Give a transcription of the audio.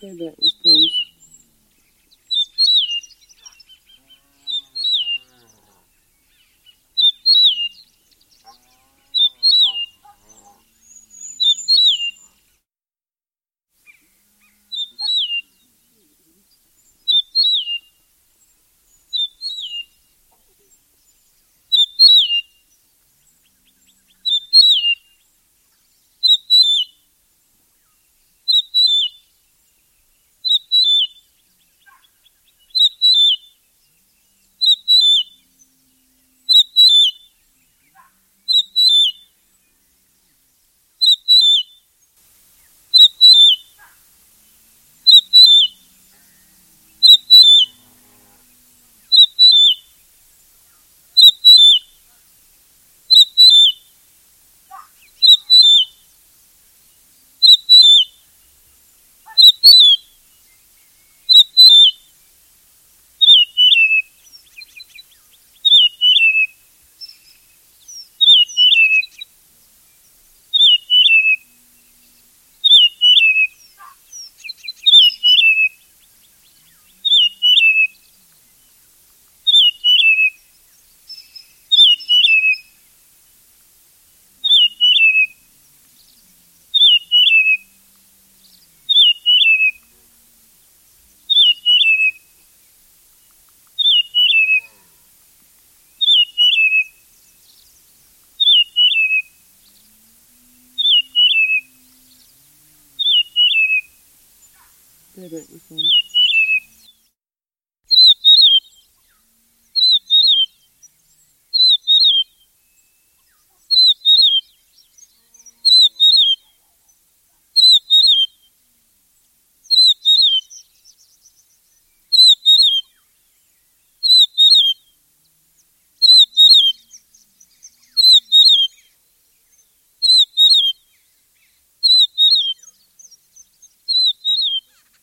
Playback response. 对对就